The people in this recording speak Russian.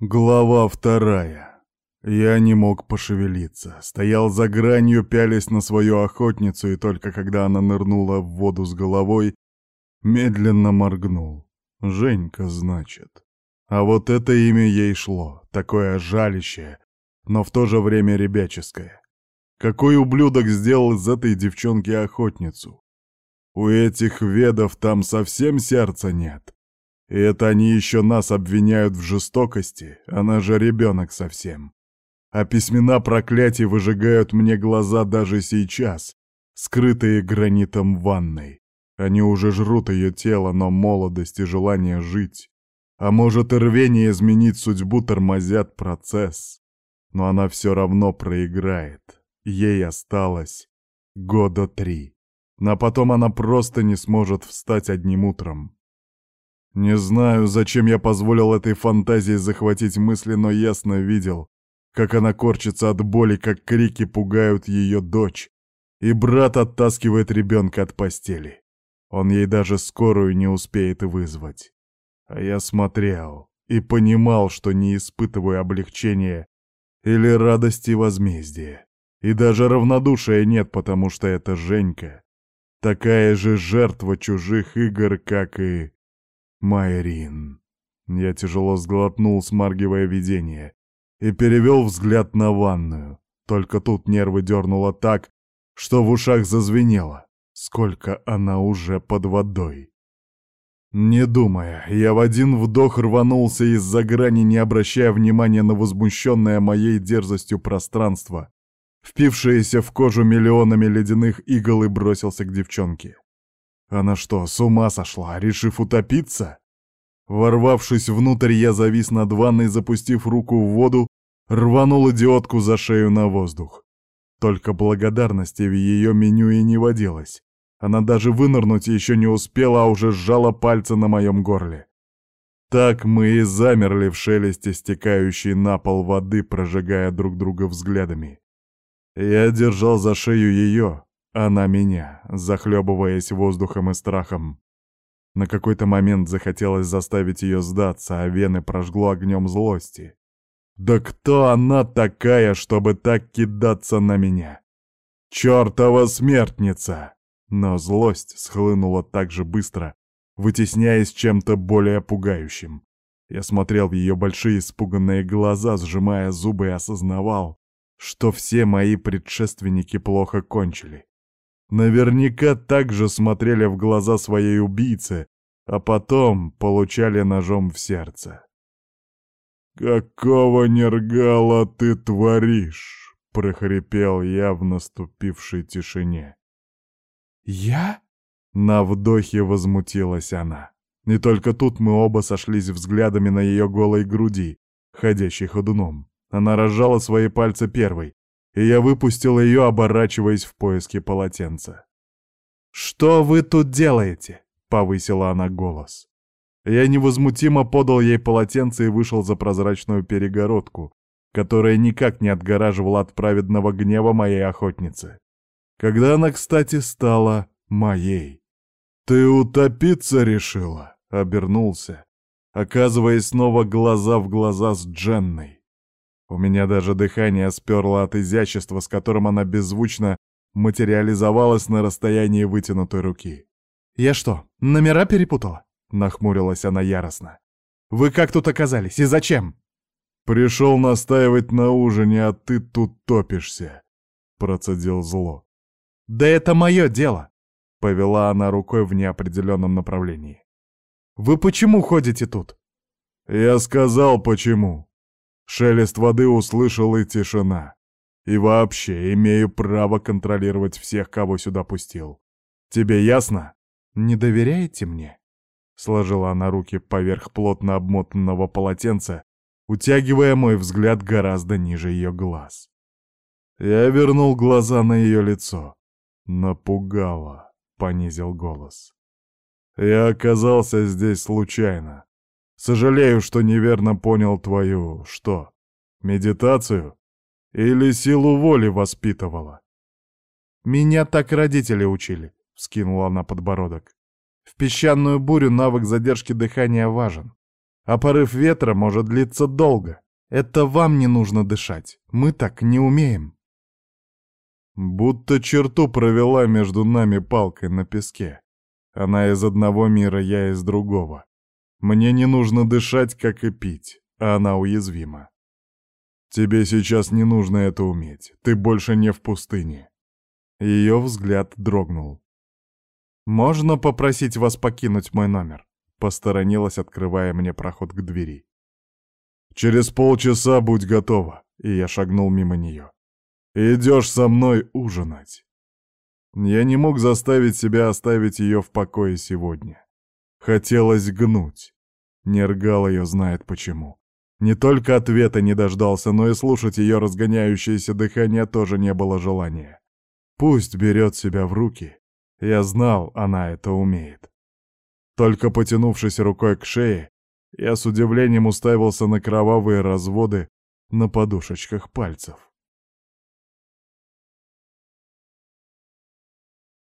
Глава вторая. Я не мог пошевелиться. Стоял за гранью, пялясь на свою охотницу, и только когда она нырнула в воду с головой, медленно моргнул. Женька, значит. А вот это имя ей шло, такое жалящее, но в то же время ребяческое. Какой ублюдок сделал из этой девчонки охотницу? У этих ведов там совсем сердца нет. И это они еще нас обвиняют в жестокости, она же ребенок совсем. А письмена проклятий выжигают мне глаза даже сейчас, скрытые гранитом ванной. Они уже жрут ее тело, но молодость и желание жить. А может и рвение изменить судьбу тормозят процесс. Но она все равно проиграет. Ей осталось года три. Но потом она просто не сможет встать одним утром. Не знаю, зачем я позволил этой фантазии захватить мысли, но ясно видел, как она корчится от боли, как крики пугают ее дочь, и брат оттаскивает ребенка от постели. Он ей даже скорую не успеет вызвать. А я смотрел и понимал, что не испытываю облегчения или радости возмездия. И даже равнодушия нет, потому что это Женька. Такая же жертва чужих игр, как и Майрин. Я тяжело сглотнул, смаргивая видение, и перевел взгляд на ванную. Только тут нервы дернуло так, что в ушах зазвенело. Сколько она уже под водой. Не думая, я в один вдох рванулся из-за грани, не обращая внимания на возмущенное моей дерзостью пространство, впившееся в кожу миллионами ледяных игл и бросился к девчонке. Она что, с ума сошла, решив утопиться? Ворвавшись внутрь, я завис над ванной, запустив руку в воду, рванул идиотку за шею на воздух. Только благодарности в ее меню и не водилось. Она даже вынырнуть еще не успела, а уже сжала пальцы на моем горле. Так мы и замерли в шелесте стекающей на пол воды, прожигая друг друга взглядами. Я держал за шею ее, она меня, захлебываясь воздухом и страхом. На какой-то момент захотелось заставить ее сдаться, а вены прожгло огнем злости. Да кто она такая, чтобы так кидаться на меня? Чёртова смертница! Но злость схлынула так же быстро, вытесняясь чем-то более пугающим. Я смотрел в ее большие испуганные глаза, сжимая зубы и осознавал, что все мои предшественники плохо кончили. Наверняка также смотрели в глаза своей убийцы, а потом получали ножом в сердце. «Какого нергала ты творишь?» — прохрипел я в наступившей тишине. «Я?» — на вдохе возмутилась она. И только тут мы оба сошлись взглядами на ее голой груди, ходящей ходуном. Она разжала свои пальцы первой, и я выпустил ее, оборачиваясь в поиске полотенца. «Что вы тут делаете?» — повысила она голос. Я невозмутимо подал ей полотенце и вышел за прозрачную перегородку, которая никак не отгораживала от праведного гнева моей охотницы. Когда она, кстати, стала моей. «Ты утопиться решила?» — обернулся, оказываясь снова глаза в глаза с Дженной. У меня даже дыхание сперло от изящества, с которым она беззвучно материализовалась на расстоянии вытянутой руки. «Я что, номера перепутала?» — нахмурилась она яростно. «Вы как тут оказались и зачем?» «Пришел настаивать на ужине, а ты тут топишься», — процедил зло. «Да это мое дело», — повела она рукой в неопределенном направлении. «Вы почему ходите тут?» «Я сказал, почему. Шелест воды услышал и тишина. И вообще, имею право контролировать всех, кого сюда пустил. Тебе ясно? Не доверяете мне? Сложила она руки поверх плотно обмотанного полотенца, утягивая мой взгляд гораздо ниже ее глаз. Я вернул глаза на ее лицо. Напугало, понизил голос. Я оказался здесь случайно. Сожалею, что неверно понял твою... что? Медитацию? Или силу воли воспитывала? Меня так родители учили, вскинула она подбородок. В песчаную бурю навык задержки дыхания важен. А порыв ветра может длиться долго. Это вам не нужно дышать. Мы так не умеем. Будто черту провела между нами палкой на песке. Она из одного мира, я из другого. Мне не нужно дышать, как и пить, а она уязвима. Тебе сейчас не нужно это уметь. Ты больше не в пустыне. Ее взгляд дрогнул. «Можно попросить вас покинуть мой номер?» Посторонилась, открывая мне проход к двери. «Через полчаса будь готова», и я шагнул мимо нее. Идешь со мной ужинать. Я не мог заставить себя оставить ее в покое сегодня. Хотелось гнуть. Нергал ее знает почему. Не только ответа не дождался, но и слушать ее разгоняющееся дыхание тоже не было желания. Пусть берет себя в руки. Я знал, она это умеет. Только потянувшись рукой к шее, я с удивлением уставился на кровавые разводы на подушечках пальцев.